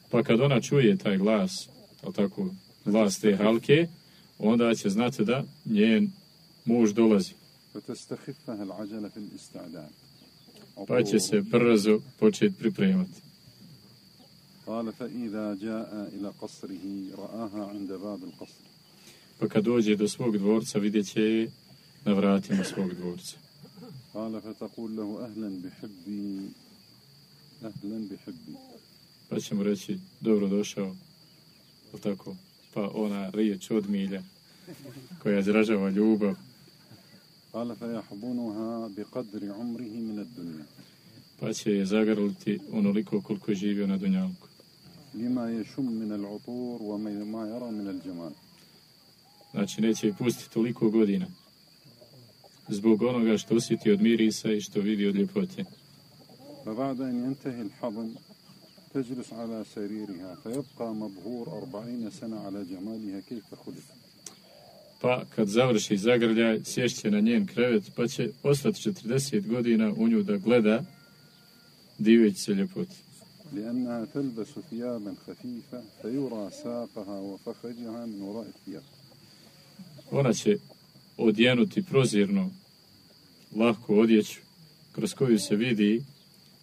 Pa kad ona čuje taj glas, je tako, glas te halke, onda će znati da njen muž dolazi. فتستخفها العجلة في الاستعداد Pa će se brzo početi pripremati. قال فإذا جاء إلى قصره رآها عند باب القصر Pa kad dođe do svog dvorca, vidjet će je na vratima svog dvorca. Pa će mu reći, dobro došao, tako, pa ona riječ od milja koja izražava ljubav. Pa će je zagrliti onoliko koliko je živio na Dunjalku. Lima je šum min al-utur, wa ma jara min al-đemal. Znači, neće pustiti toliko godina Zbog onoga što osjeti od mirisa i što vidi od ljepote. فبعد أن ينتهي الحضن تجلس على سريرها فيبقى مبهور أربعين سنة على جمالها كيف خلقت Pa kad završi zagrljaj, sješće na njen krevet, pa će ostati 40 godina u nju da gleda, diveći se ljepoti. لأنها تلبس ثيابا خفيفة فيرى ساقها وفخذها من وراء الثياب Ona će odjenuti prozirno, lahko odjeću, kroz koju se vidi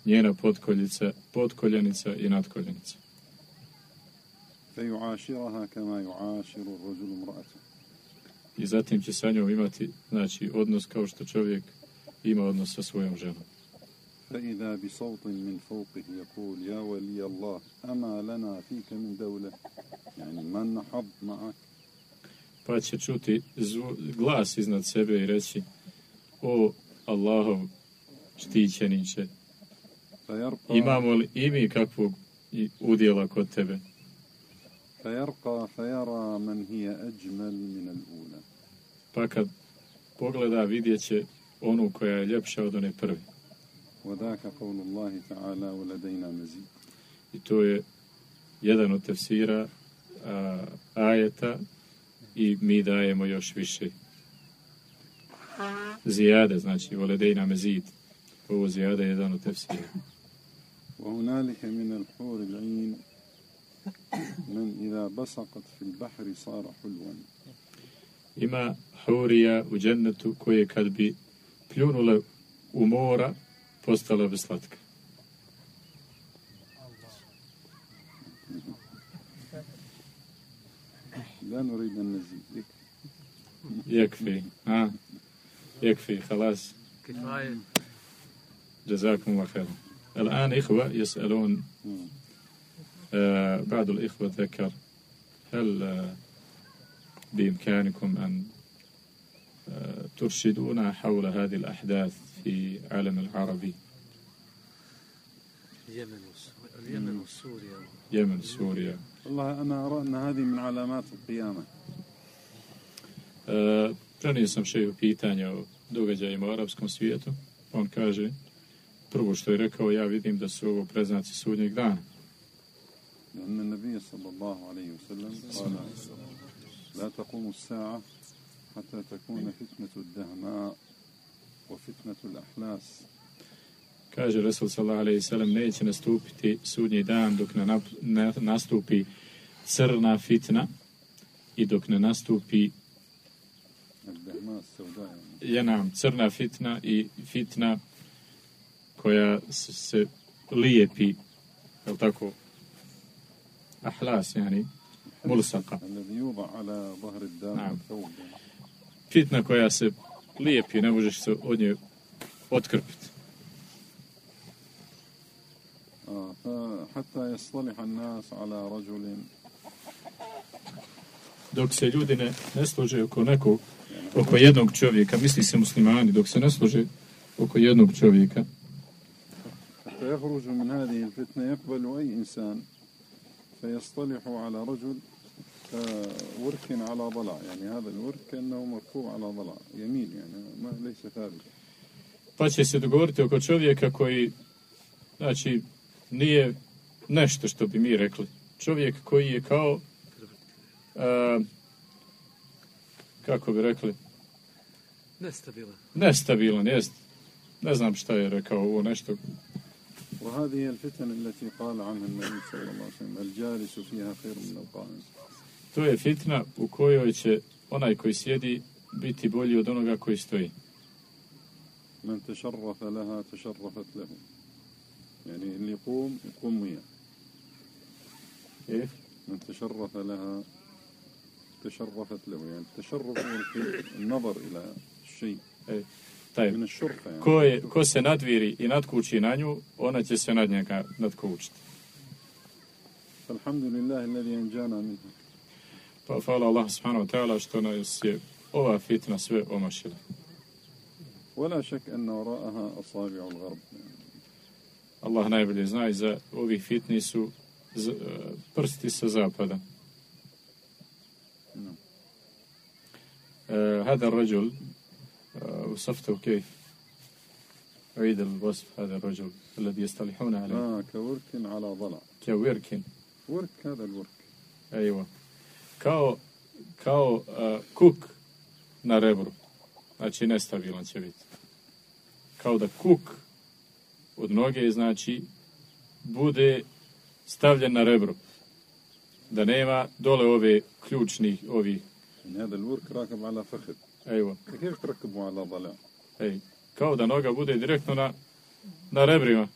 njena potkoljica, potkoljenica i nadkoljenica. فيعاشرها كما يعاشر الرجل امرأته I zatim će sa njom imati, znači, odnos kao što čovjek ima odnos sa svojom ženom. فإذا بصوت من فوقه يقول يا ولي الله أما لنا فيك من دولة يعني من نحض معك Pa će čuti zvu, glas iznad sebe i reći O Allahov štićeniče, فيرقى imamo li i mi kakvog i udjela kod tebe? فيرقى فيرى من هي أجمل من الأولى Pa kad pogleda vidjet će onu koja je ljepša od one prve. وذاك قول الله تعالى ولدينا مزيد I to je jedan od tefsira a, ajeta i mi dajemo još više. Zijade, znači, voledejna mezid. Ovo zijade je jedan od tefsira. وهنالك من الحور العين من إذا بصقت في البحر صار حلوا Ima hurija u džennetu koje kad bi pljunule u mora, postala bi slatka. لا نريد أن نزيد. يكفي. ها؟ يكفي. خلاص. كفاية. جزاكم الله خيرا. الآن إخوة يسألون آه بعض الإخوة ذكر هل آه بإمكانكم أن آه ترشدونا حول هذه الأحداث في عالم العربي؟ اليمن والسوريا اليمن والسوريا يمن سوريا والله أنا أرى أن هذه من علامات القيامة E, prenio sam šeju pitanja o događajima u arapskom svijetu. On kaže, prvo što je rekao, ja vidim da su ovo preznaci sudnjeg dana. لأن النبي صلى الله عليه وسلم قال لا تقوم الساعة حتى تكون فتنة الدهماء وفتنة الأحلاس Kaže Resul sallallahu alejhi ve sellem neće nastupiti sudnji dan dok ne nastupi crna fitna i dok ne nastupi je nam crna fitna i fitna koja se lijepi je li tako? Ahlas yani mulsaka fitna koja se lijepi ne možeš se od nje otkrpiti. آه، فحتى يصطلح الناس على رجل Dok se ljudi ne, ne slože oko nekog, oko jednog čovjeka, misli se muslimani, dok se ne slože oko jednog čovjeka, حتى يخرج من هذه الفتنة يقبل أي إنسان فيصطلح على رجل كورك على ضلع يعني هذا الورك كأنه مركوب على ضلع يميل يعني ما ليس ثابت pa će se dogovoriti oko čovjeka koji, znači, nije nešto što bi mi rekli. Čovjek koji je kao, a, kako bi rekli, nestabilan. nestabilan, jest. Ne znam šta je rekao ovo nešto. وهذه هي الفتن التي قال عنها النبي صلى الله عليه وسلم الجالس فيها خير من القائم To je fitna u kojoj će onaj koji sjedi biti bolji od onoga koji stoji. من تشرف لها تشرفت له يعني اللي يقوم يقوم وياه. كيف؟ من تشرف لها تشرفت له. يعني التشرف هو النظر إلى الشيء E, taj, يعني. ko, je, ko se nadviri i nadkući na nju, ona će se nad njega nadkućiti. لله الذي أنجانا منها Pa hvala Allah subhanahu wa ta'ala što nas je ova fitna sve omašila. ولا شك أن وراءها أصابع الغرب Allah najbolje zna i za ovih fitni su e, prsti sa zapada. نعم. آه، هذا الرجل آه، وصفته كيف؟ عيد الوصف هذا الرجل الذي يصطلحون عليه آه كورك على ضلع كويركن ورك هذا الورك أيوه kao kao uh, kuk na rebru znači nestabilan će biti kao da kuk od noge znači bude stavljen na rebro da nema dole ove ključnih ovih يعني هذا الورك راكب على فخذ evo كيف تركبه على ضلع ej kao da noga bude direktno na na rebrima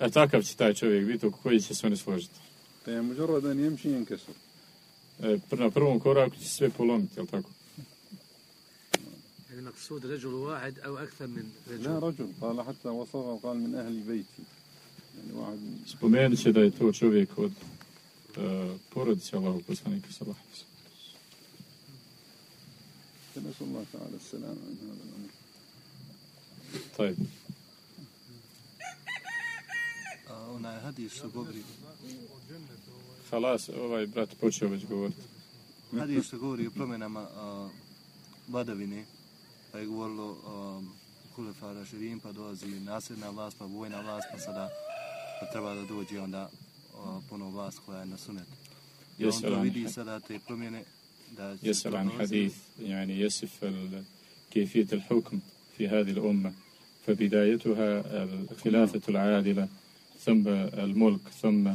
e takav će taj čovjek biti oko koji će se oni složiti يعني مجرد أن يمشي ينكسر e, na prvom koraku će sve polomiti, je li tako? يعني المقصود رجل واحد أو أكثر من رجل. لا رجل. قال حتى وصف قال من أهل بيتي. يعني واحد من أهل بيتي هو شوفيك هو بورد سي الله نسأل الله تعالى السلام عن هذا الأمر طيب onaj hadis su govori Halas, pa je govorilo a, Kulefa Raširin, pa dolazi nasljedna vlast, pa vojna vlast, pa sada pa treba da dođe onda a, puno vlast koja je na sunetu. I on يسأل to عن vidi sada te promjene da će يسأل عن. حديث يعني يصف كيفية الحكم في هذه الأمة فبدايتها الخلافة العادلة ثم الملك ثم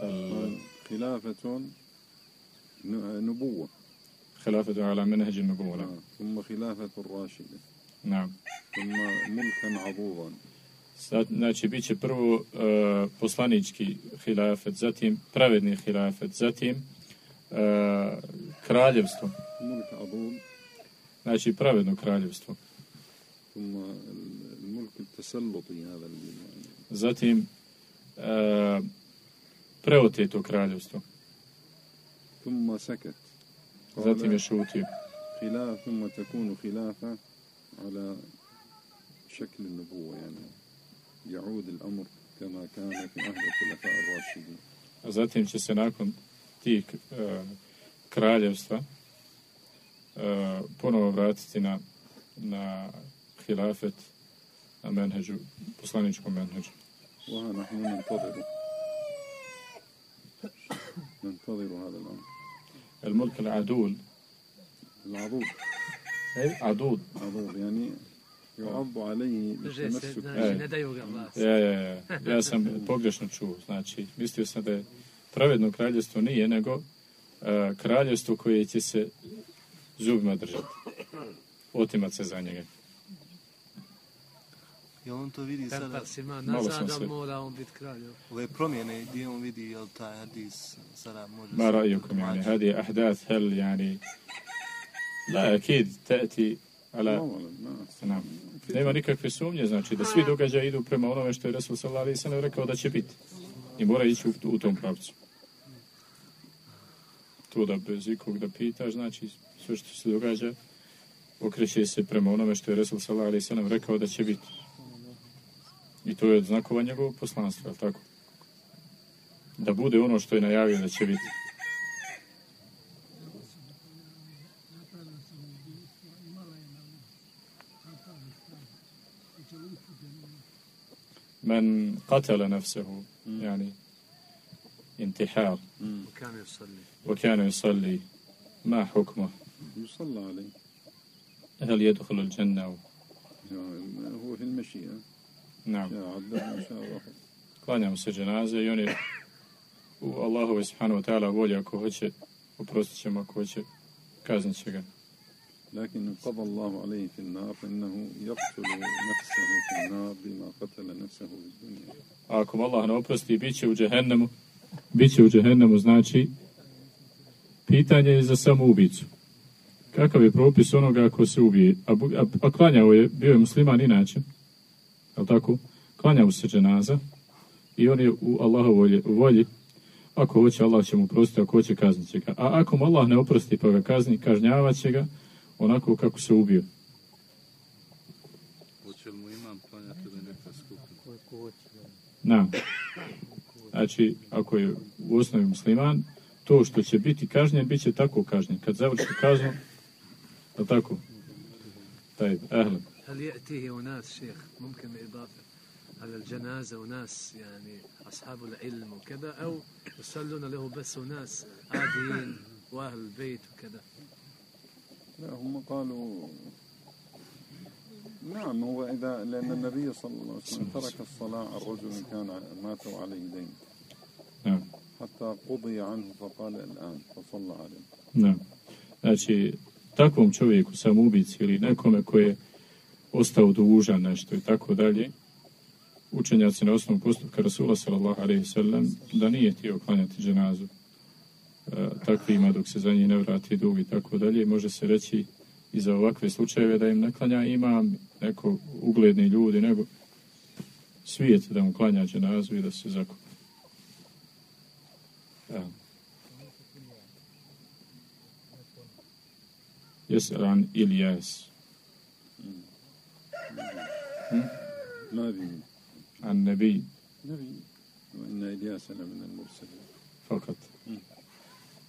قال خلافة ن- نبوة الخلافة على منهج النبوة آه. ثم خلافة الراشدة نعم ثم ملكا عضوضا Sad, Znači, bit će prvo uh, poslanički hilafet, zatim pravedni hilafet, zatim uh, kraljevstvo, ملك عضوض znači pravedno kraljevstvo, ثم ال- الملك التسلطي هذا اللي يعني zatim uh, preoteto kraljevstvo, ثم سكت Zatim je قال šutio. خلاف ثم تكون خلافة على شكل النبوة يعني يعود الأمر كما كان في عهد الخلفاء الراشدين A zatim će se nakon tih uh, kraljevstva uh, ponovo vratiti na, na hilafet, na menheđu, poslaničkom menheđu. وها نحن ننتظر ننتظر هذا الأمر الملك العدول العضوض عدود عضوض يعني يعض عليه Drže se, بالتمسك znači, E. ne daju ga vlast. Ja, ja, ja. Ja sam pogrešno čuo. Znači, mislio sam da je pravedno kraljevstvo nije, nego uh, kraljevstvo koje će se zubima držati. Otimat se za njega. I on to vidi sada. Kartac ima nazad, da mora on biti kralj. Ove promjene gdje on vidi, jel taj hadis sada može... Ma raju kom, jani, hadi je ahdaz, hel, jani... La, akid, teti, ala... Nema nikakve sumnje, znači da svi događaje idu prema onome što je Resul sallallahu alaihi sallam rekao da će biti. I mora ići u tom pravcu. To da bez ikog da pitaš, znači sve što se događa okreće se prema onome što je Resul sallallahu alaihi sallam rekao da će biti. I to je od znakova njegovog poslanstva, je tako? Da bude ono što je najavio da će biti. من قتل نفسه يعني انتحار وكان يصلي وكان يصلي ما حكمه يصلى عليه هل يدخل الجنة هو في المشيئة نعم شاء عذب إن شاء الله klanja mu se dženaze i on je u Allahove subhanahu wa ta'ala volje ako hoće oprostit će mu ako hoće kaznit će ga لكن قضى الله عليه في النار فإنه يقتل نفسه في النار بما قتل نفسه في الدنيا a ako mu Allah ne oprosti bit će u džehennemu bit će u džehennemu znači pitanje je za samu ubicu kakav je propis onoga ko se ubije a, bu- a, a klanjao je bio je musliman inače je tako klanjao se dženaza i on je u Allahovoj volji ako hoće Allah će mu oprostiti ako hoće kaznit će ga a ako mu Allah ne oprosti pa ga kazni kažnjavat će ga onako kako se ubio Hoće li mu imam klanjati ili neka skupina? Na. Znači, ako je u osnovi musliman, to što će biti kažnjen, bit će tako kažnjen. Kad završi kaznu, je tako? Taj, ehle. هل يأتيه أناس شيخ ممكن إضافة على الجنازة أناس يعني أصحاب العلم وكذا أو يصلون له بس أناس عاديين وأهل البيت وكذا؟ لا هم قالوا نعم هو إذا لأن النبي صلى الله عليه وسلم ترك الصلاة الرجل كان مات وعليه دين. نعم. حتى قضي عنه فقال الآن فصلى عليه. Da. Znači, takvom čovjeku, samoubici ili nekome koji je ostao dužan nešto i tako dalje, učenjaci na osnovu postupka Rasula sallallahu alaihi sallam da nije htio klanjati dženazu e, takvima dok se za njih ne vrati dug i tako dalje. Može se reći i za ovakve slučajeve da im ne klanja imam neko ugledni ljudi nego svijet da mu klanja dženazu i da se zakupi. Ja. Jesi ran ili jesi? نبي عن نبي نبي وإن إلياس لمن المرسلين فقط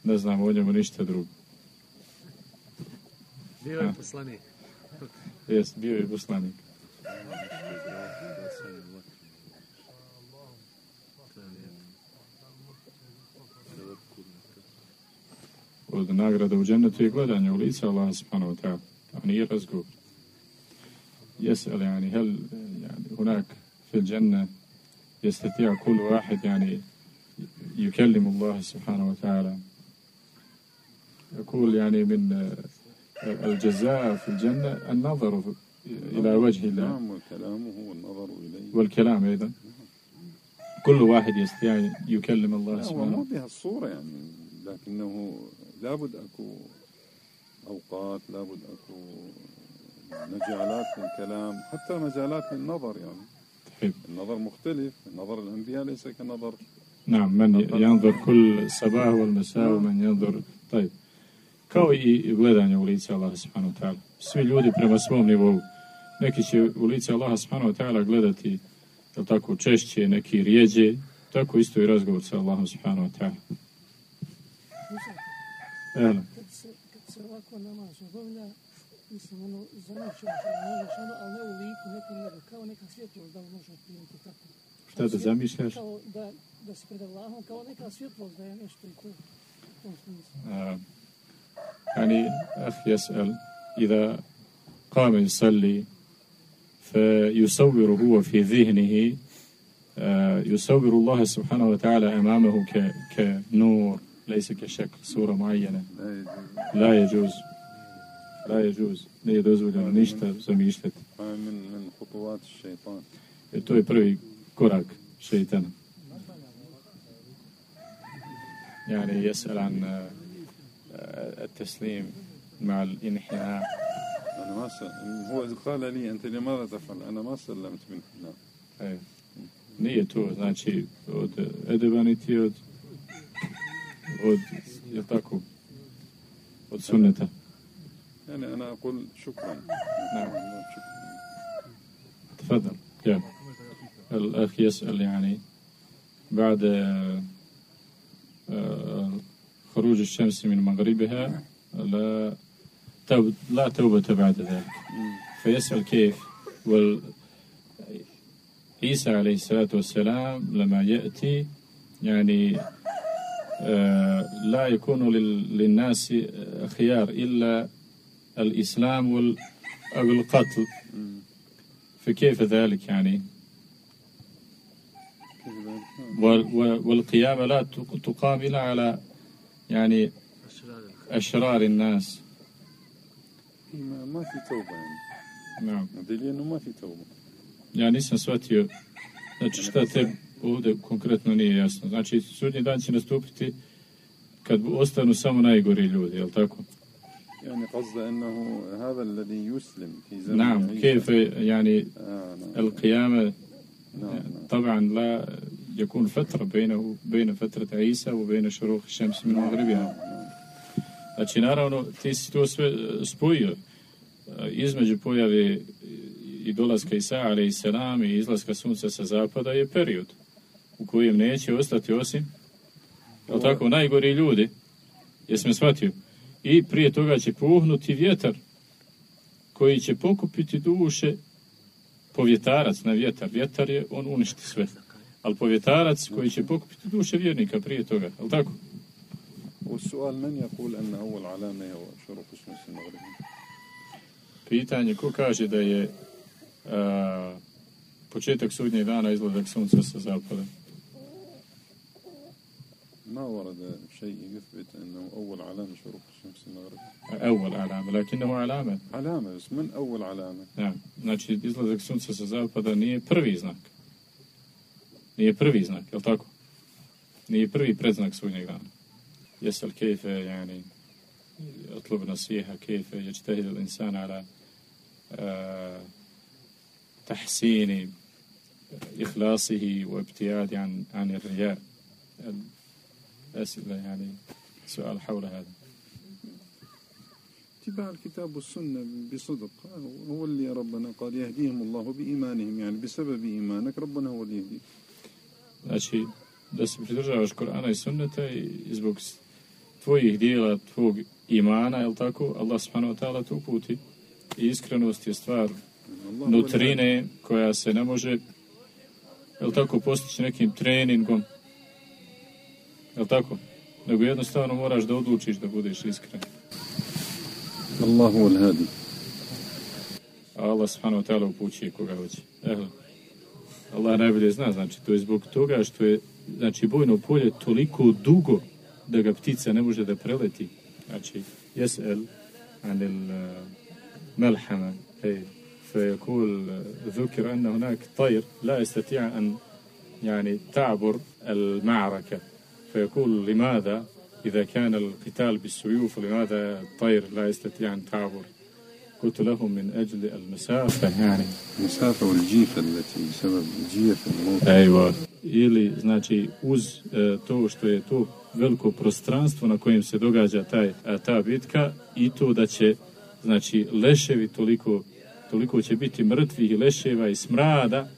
ne znam o njemu ništa drugo. Bio je poslanik. Jes, bio je poslanik. Od nagrada u džennetu je gledanje u lica Allah subhanahu wa ta'ala, a nije razgovor. يسأل يعني هل يعني هناك في الجنة يستطيع كل واحد يعني يكلم الله سبحانه وتعالى؟ يقول يعني من الجزاء في الجنة النظر إلى وجه الله. نعم وكلامه والنظر إليه. والكلام أيضا. كل واحد يستطيع يكلم الله سبحانه. مو بهالصورة يعني لكنه لابد أكو أوقات لابد أكو مجالات للكلام حتى مجالات للنظر يعني طيب. النظر مختلف نظر الأنبياء ليس كنظر نعم من ينظر كل صباح والمساء ومن ينظر طيب kao i gledanje u lice Allaha subhanahu wa ta'ala. Svi ljudi prema svom nivou. Neki će u lice Allaha subhanahu wa ta'ala gledati je tako, češće, neki rijeđe. Tako isto i razgovor sa Allahom subhanahu wa ta'ala. Evo. Kad se, kad se ovako namaz obavlja, mislim, ono, zamišljaš, možeš ono, ali ne u liku nekom nego, kao neka svjetlost da može primiti tako. Šta da zamišljaš? Kao da, da se pred Allahom, kao neka svjetlost da je nešto i to. يعني أخ يسأل إذا قام يصلي فيصور هو في ذهنه يصور الله سبحانه وتعالى أمامه كنور ليس كشكل صورة معينة لا يجوز لا يجوز. ne je dozvoljeno ništa zamišljati. من من خطوات الشيطان. Jer to je prvi korak šeitana. يعني يسأل عن التسليم مع الإنحناء. أنا ما س... هو قال لي أنت لماذا تفعل؟ أنا ما سلمت أي nije to, znači, od edeba niti od, od, je tako, od sunneta. يعني أنا أقول شكرا. نعم تفضل. يا الأخ يسأل يعني بعد خروج الشمس من مغربها لا لا توبة بعد ذلك. فيسأل كيف؟ وال عيسى عليه الصلاة والسلام لما يأتي يعني آه لا يكون للناس خيار إلا الإسلام أو القتل. فكيف ذلك يعني؟ والقيامة لا تقام إلا على يعني أشرار الناس. ما في توبة يعني. نعم. ما في توبة. يعني سنسواتي Znači šta te ovde konkretno nije jasno. Znači sudnji dan će nastupiti kad ostanu samo najgori ljudi, je? يعني قصد أنه هذا الذي يسلم في زمن نعم كيف يعني آه نعم. القيامة نعم. طبعا لا يكون فترة بينه بين فترة عيسى وبين شروق الشمس من مغربها Znači, naravno, ti si to sve spojio između pojave i dolaska Isa, ali i selam, i izlaska sunca sa zapada je period u kojem neće ostati osim, je tako, najgori ljudi, jesme me shvatio, i prije toga će puhnuti vjetar koji će pokupiti duše povjetarac na vjetar. Vjetar je, on uništi sve. Ali povjetarac koji će pokupiti duše vjernika prije toga. Je tako? والسؤال من يقول أن أول علامة هو شروق الشمس المغربي؟ Pitanje, ko kaže da je a, početak sudnjeg dana izgledak sunca sa zapada? ما ورد شيء يثبت أنه أول علامة شروق الشمس المغربي أول علامة لكنه علامة. علامة بس من أول علامة؟ نعم. Znači izlazak sunca sa zapada nije prvi znak. Nije prvi znak, je li tako? nije prvi predznak sudnjeg dana. يسأل كيف يعني يطلب نصيحة كيف يجتهد الإنسان على تحسين إخلاصه وابتعاد عن عن الرياء الأسئلة يعني سؤال حول هذا اتباع الكتاب والسنة بصدق هو اللي ربنا قال يهديهم الله بإيمانهم يعني بسبب إيمانك ربنا هو اللي يهديهم Znači, da se pridržavaš Korana i Sunneta i zbog tvojih dijela, tvog imana, je tako, Allah subhanahu wa ta'ala to uputi. I iskrenost je stvar nutrine koja se ne može, je tako, postići nekim treningom. Je tako? Nego jednostavno moraš da odlučiš da budeš iskren. Allahu al-hadi. Allah subhanahu wa ta'ala upućuje koga hoće. Ehle. Allah najbolje zna, znači to je zbog toga što je znači bojno polje toliko dugo da ga ptica ne može da preleti. Znači, jes'el anil melhama, ej, فيقول ذكر أن هناك طير لا يستطيع أن يعني تعبر المعركة فيقول لماذا إذا كان القتال بالسيوف لماذا الطير لا يستطيع أن تعبر قلت لهم من أجل المسافة يعني المسافة والجيفة التي بسبب جيف الموت أيوة ili znači uz e, to što je to veliko prostranstvo na kojem se događa taj e, ta bitka i to da će znači leševi toliko toliko će biti mrtvih i leševa i smrada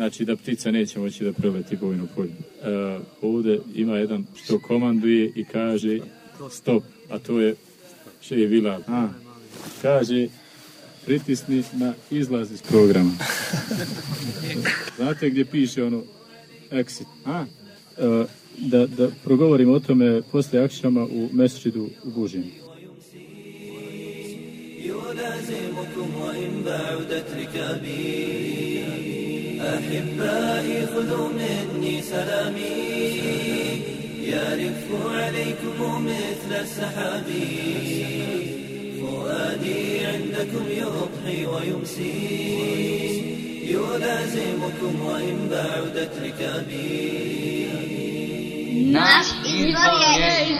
znači da ptica neće moći da preleti bojno polje. E, ovdje ima jedan što komanduje i kaže stop, a to je še je Vilal. A, kaže pritisni na izlaz iz programa. <laughs> Znate gdje piše ono exit? A, e, da, da progovorim o tome posle akšama u mesčidu u Bužinu. يلازمكم وإن بعدت ركابي أحبائي خذوا مني سلامي. يرف عليكم مثل السحاب فؤادي عندكم يضحي ويمسي. يلازمكم وإن بعدت ركابي.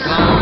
islam.